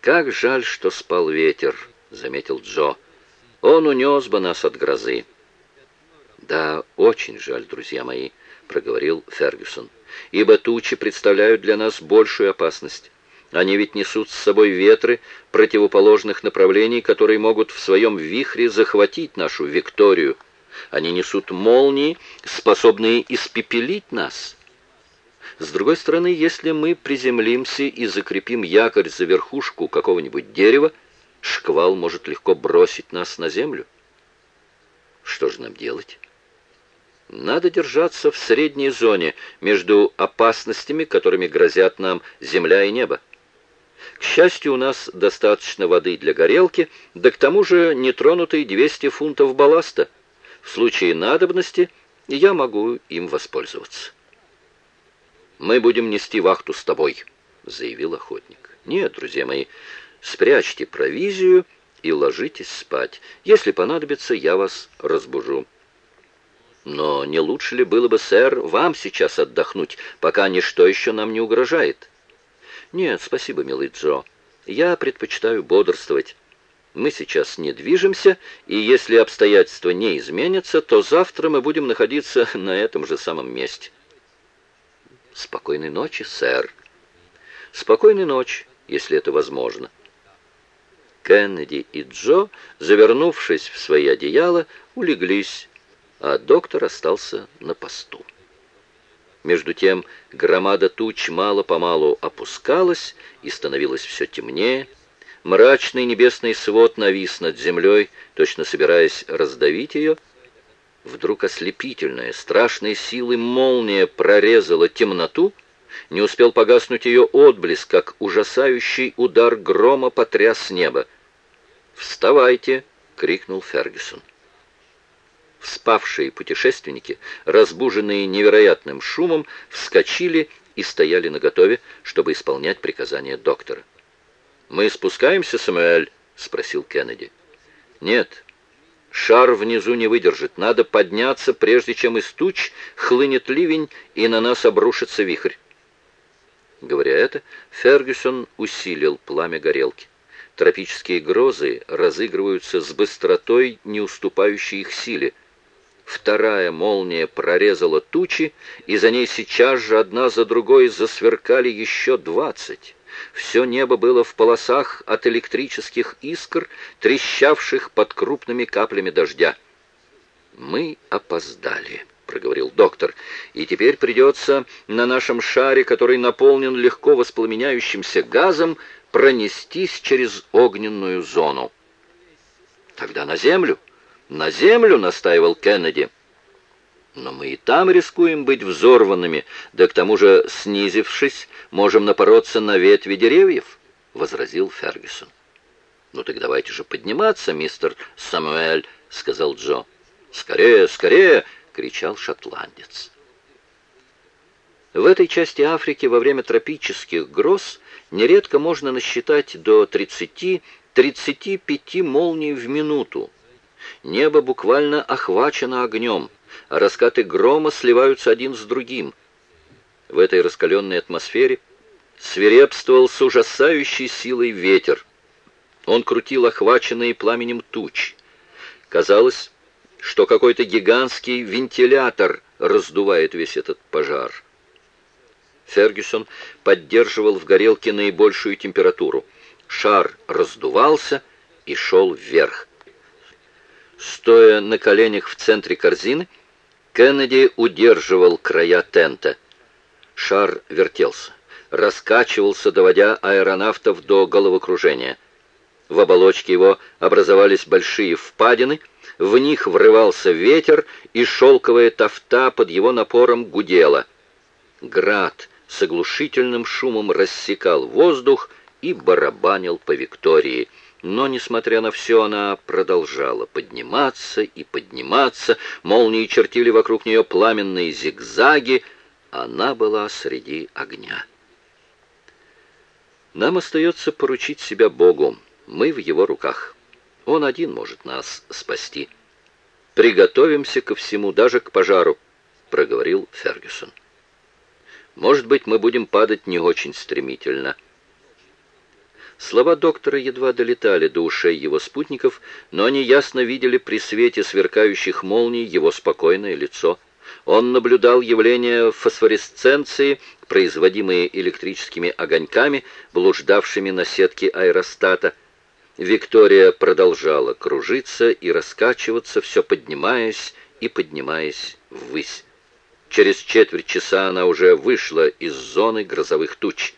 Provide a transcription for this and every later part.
«Как жаль, что спал ветер», — заметил Джо. «Он унес бы нас от грозы». «Да, очень жаль, друзья мои», — проговорил Фергюсон, «ибо тучи представляют для нас большую опасность. Они ведь несут с собой ветры противоположных направлений, которые могут в своем вихре захватить нашу Викторию. Они несут молнии, способные испепелить нас». С другой стороны, если мы приземлимся и закрепим якорь за верхушку какого-нибудь дерева, шквал может легко бросить нас на землю. Что же нам делать? Надо держаться в средней зоне между опасностями, которыми грозят нам земля и небо. К счастью, у нас достаточно воды для горелки, да к тому же нетронутые 200 фунтов балласта. В случае надобности я могу им воспользоваться. «Мы будем нести вахту с тобой», — заявил охотник. «Нет, друзья мои, спрячьте провизию и ложитесь спать. Если понадобится, я вас разбужу». «Но не лучше ли было бы, сэр, вам сейчас отдохнуть, пока ничто еще нам не угрожает?» «Нет, спасибо, милый Джо. Я предпочитаю бодрствовать. Мы сейчас не движемся, и если обстоятельства не изменятся, то завтра мы будем находиться на этом же самом месте». «Спокойной ночи, сэр». «Спокойной ночи, если это возможно». Кеннеди и Джо, завернувшись в свои одеяла, улеглись, а доктор остался на посту. Между тем громада туч мало-помалу опускалась и становилось все темнее. Мрачный небесный свод навис над землей, точно собираясь раздавить ее — Вдруг ослепительная, страшной силой молния прорезала темноту, не успел погаснуть ее отблеск, как ужасающий удар грома потряс небо. «Вставайте!» — крикнул Фергюсон. Вспавшие путешественники, разбуженные невероятным шумом, вскочили и стояли наготове, чтобы исполнять приказания доктора. «Мы спускаемся, Самуэль?» — спросил Кеннеди. «Нет, Шар внизу не выдержит. Надо подняться, прежде чем из туч хлынет ливень, и на нас обрушится вихрь. Говоря это, Фергюсон усилил пламя горелки. Тропические грозы разыгрываются с быстротой, не уступающей их силе. Вторая молния прорезала тучи, и за ней сейчас же одна за другой засверкали еще двадцать. Все небо было в полосах от электрических искр, трещавших под крупными каплями дождя. «Мы опоздали», — проговорил доктор, «и теперь придется на нашем шаре, который наполнен легко воспламеняющимся газом, пронестись через огненную зону». «Тогда на землю?» «На землю», — настаивал Кеннеди. Но мы и там рискуем быть взорванными, да к тому же, снизившись, можем напороться на ветви деревьев, — возразил Фергюсон. «Ну так давайте же подниматься, мистер Самуэль», — сказал Джо. «Скорее, скорее!» — кричал шотландец. В этой части Африки во время тропических гроз нередко можно насчитать до 30-35 молний в минуту. Небо буквально охвачено огнем а раскаты грома сливаются один с другим. В этой раскаленной атмосфере свирепствовал с ужасающей силой ветер. Он крутил охваченные пламенем туч. Казалось, что какой-то гигантский вентилятор раздувает весь этот пожар. Фергюсон поддерживал в горелке наибольшую температуру. Шар раздувался и шел вверх. Стоя на коленях в центре корзины, Кеннеди удерживал края тента. Шар вертелся, раскачивался, доводя аэронавтов до головокружения. В оболочке его образовались большие впадины, в них врывался ветер, и шелковая тофта под его напором гудела. Град с оглушительным шумом рассекал воздух и барабанил по Виктории — но, несмотря на все, она продолжала подниматься и подниматься. Молнии чертили вокруг нее пламенные зигзаги. Она была среди огня. Нам остается поручить себя Богу. Мы в Его руках. Он один может нас спасти. Приготовимся ко всему, даже к пожару, проговорил Фергюсон. Может быть, мы будем падать не очень стремительно. Слова доктора едва долетали до ушей его спутников, но они ясно видели при свете сверкающих молний его спокойное лицо. Он наблюдал явления фосфоресценции, производимые электрическими огоньками, блуждавшими на сетке аэростата. Виктория продолжала кружиться и раскачиваться, все поднимаясь и поднимаясь ввысь. Через четверть часа она уже вышла из зоны грозовых туч.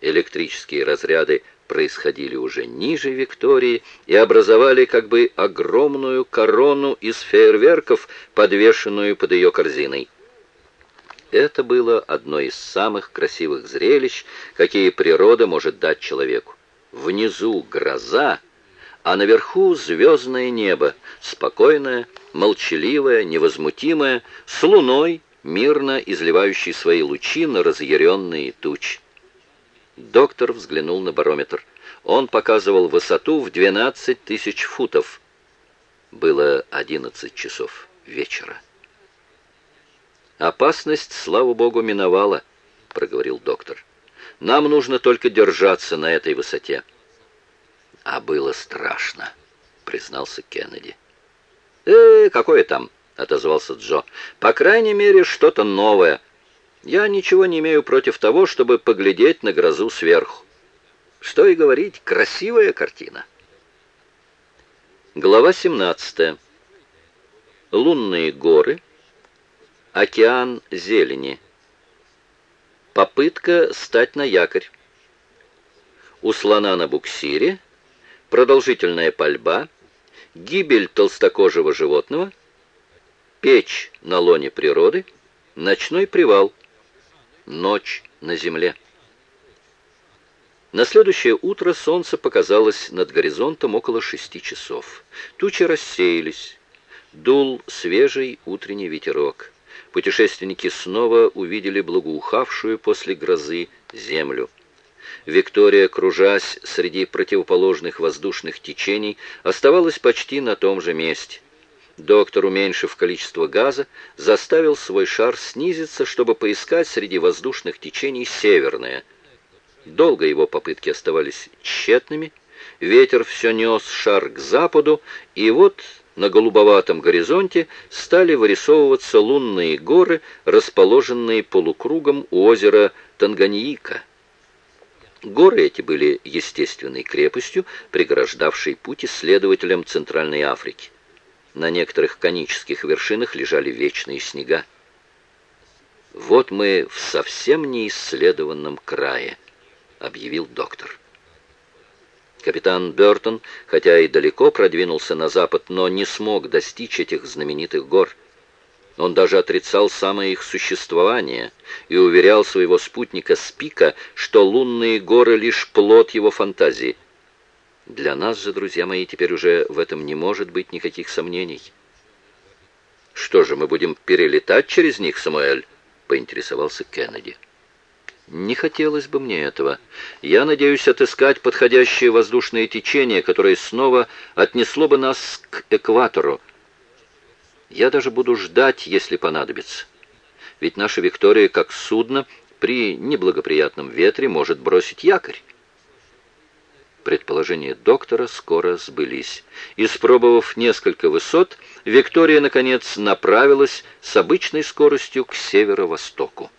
Электрические разряды происходили уже ниже Виктории и образовали как бы огромную корону из фейерверков, подвешенную под ее корзиной. Это было одно из самых красивых зрелищ, какие природа может дать человеку. Внизу гроза, а наверху звездное небо, спокойное, молчаливое, невозмутимое, с луной, мирно изливающей свои лучи на разъяренные тучи. Доктор взглянул на барометр. Он показывал высоту в 12 тысяч футов. Было 11 часов вечера. «Опасность, слава богу, миновала», — проговорил доктор. «Нам нужно только держаться на этой высоте». «А было страшно», — признался Кеннеди. «Э, какое там?» — отозвался Джо. «По крайней мере, что-то новое. Я ничего не имею против того, чтобы поглядеть на грозу сверху. Что и говорить, красивая картина». Глава 17. Лунные горы. Океан зелени. Попытка стать на якорь. У слона на буксире. Продолжительная пальба. Гибель толстокожего животного. Печь на лоне природы. Ночной привал. Ночь на земле. На следующее утро солнце показалось над горизонтом около шести часов. Тучи рассеялись. Дул свежий утренний ветерок путешественники снова увидели благоухавшую после грозы землю. Виктория, кружась среди противоположных воздушных течений, оставалась почти на том же месте. Доктор, уменьшив количество газа, заставил свой шар снизиться, чтобы поискать среди воздушных течений северное. Долго его попытки оставались тщетными. Ветер все нес шар к западу, и вот на голубоватом горизонте стали вырисовываться лунные горы, расположенные полукругом у озера Танганьика. Горы эти были естественной крепостью, преграждавшей путь исследователям Центральной Африки. На некоторых конических вершинах лежали вечные снега. «Вот мы в совсем неисследованном крае», — объявил доктор. Капитан Бертон, хотя и далеко продвинулся на запад, но не смог достичь этих знаменитых гор. Он даже отрицал самое их существование и уверял своего спутника Спика, что лунные горы — лишь плод его фантазии. Для нас же, друзья мои, теперь уже в этом не может быть никаких сомнений. «Что же, мы будем перелетать через них, Самуэль?» — поинтересовался Кеннеди. Не хотелось бы мне этого. Я надеюсь отыскать подходящее воздушное течение, которое снова отнесло бы нас к экватору. Я даже буду ждать, если понадобится. Ведь наша Виктория, как судно, при неблагоприятном ветре может бросить якорь. Предположения доктора скоро сбылись. Испробовав несколько высот, Виктория, наконец, направилась с обычной скоростью к северо-востоку.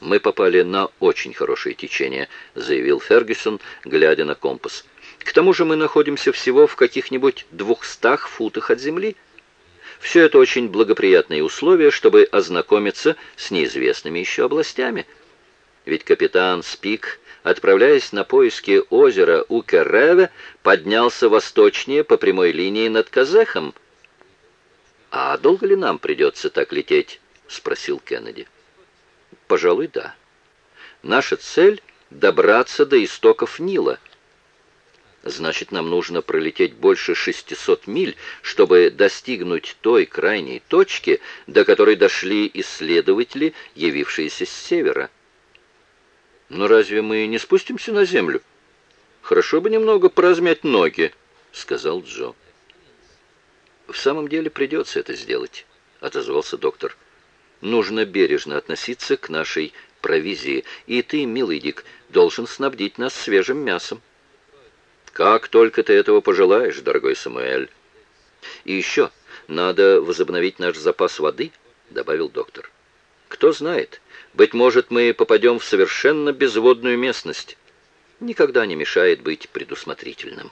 «Мы попали на очень хорошее течение», — заявил Фергюсон, глядя на компас. «К тому же мы находимся всего в каких-нибудь двухстах футах от земли. Все это очень благоприятные условия, чтобы ознакомиться с неизвестными еще областями. Ведь капитан Спик, отправляясь на поиски озера у Керреве, поднялся восточнее по прямой линии над Казехом. «А долго ли нам придется так лететь?» — спросил Кеннеди. Пожалуй, да. Наша цель — добраться до истоков Нила. Значит, нам нужно пролететь больше 600 миль, чтобы достигнуть той крайней точки, до которой дошли исследователи, явившиеся с севера. Но разве мы не спустимся на землю? Хорошо бы немного поразмять ноги, сказал Джо. В самом деле придется это сделать, отозвался доктор нужно бережно относиться к нашей провизии, и ты, милый Дик, должен снабдить нас свежим мясом. Как только ты этого пожелаешь, дорогой Самуэль. И еще надо возобновить наш запас воды, добавил доктор. Кто знает, быть может, мы попадем в совершенно безводную местность. Никогда не мешает быть предусмотрительным.